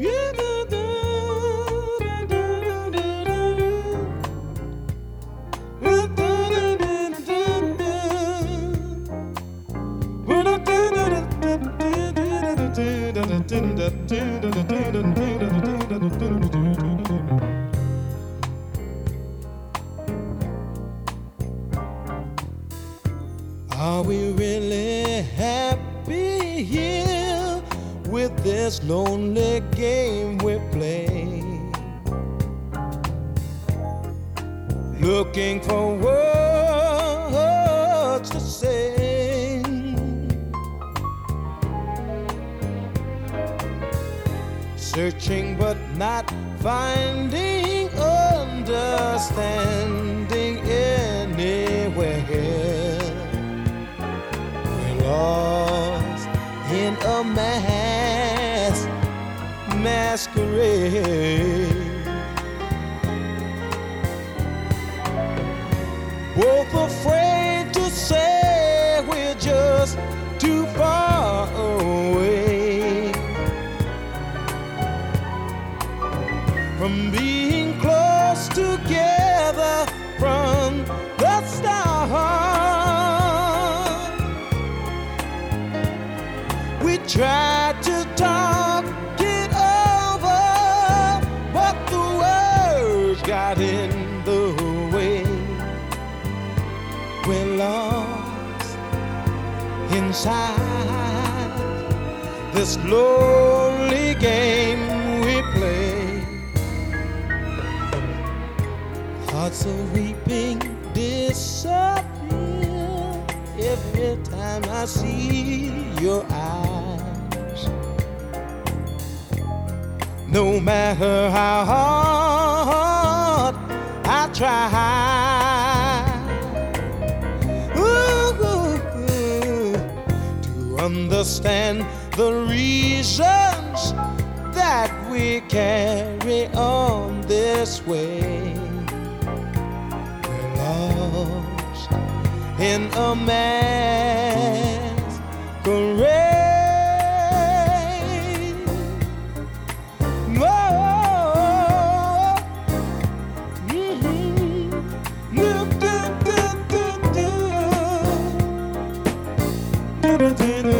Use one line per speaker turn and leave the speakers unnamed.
Are we really happy here with this lonely game we play? Looking for words to say. Searching but not finding understanding masquerade. Both afraid to say we're just too far away from being close together from the start. We tried We're lost inside this lonely game we play. Hearts are weeping disappear every time I see your eyes. No matter how hard understand the reasons that we carry on this way. We're lost in a masquerade. Oh, mmm, do, do, do.